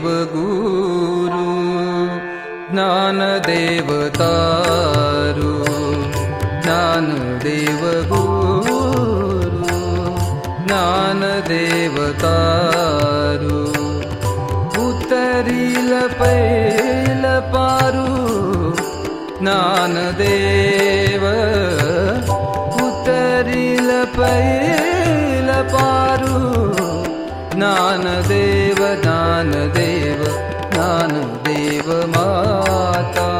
ज्ञानदेवगुरु ज्ञानदेवता पैल पारु पलारु उतरिल पैल पारु नानदेव नानेव नानेव माता।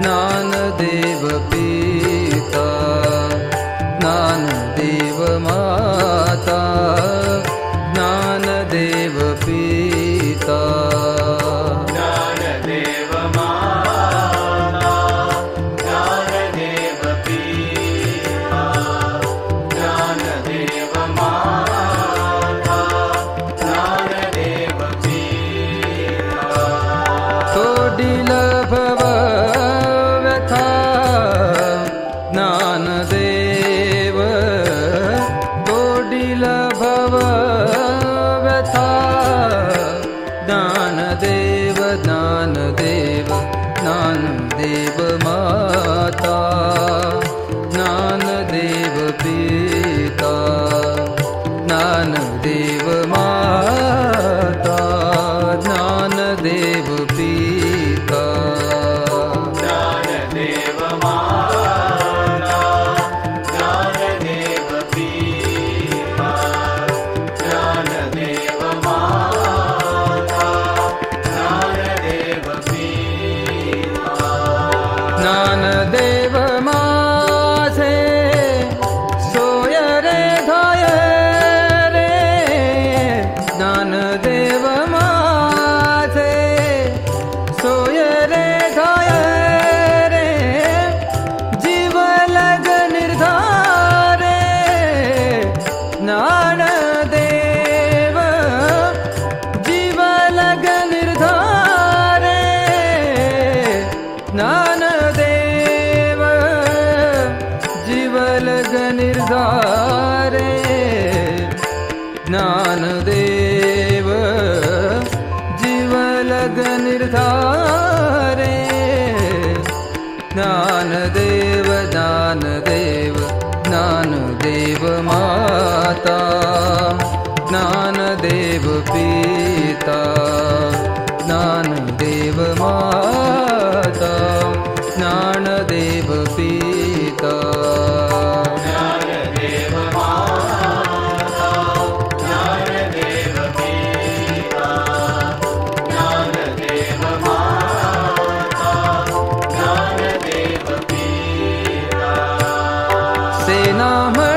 नानेव पिता नानेव माता। नानेव be ज्ञानदेव जीवलगनिर्धारे ज्ञानदेव जीवलगनिर्धारे ज्ञानदेव जीवलगनिर्धारे ज्ञानदेव ज्ञानदेव। देव माता ज्ञान देव पिता। ज्ञान देव माता ज्ञान देव पिता नाम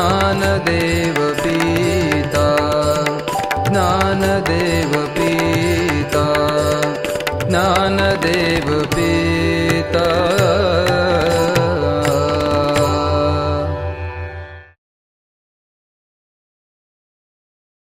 ज्ञानदेव पीता। ज्ञानदेव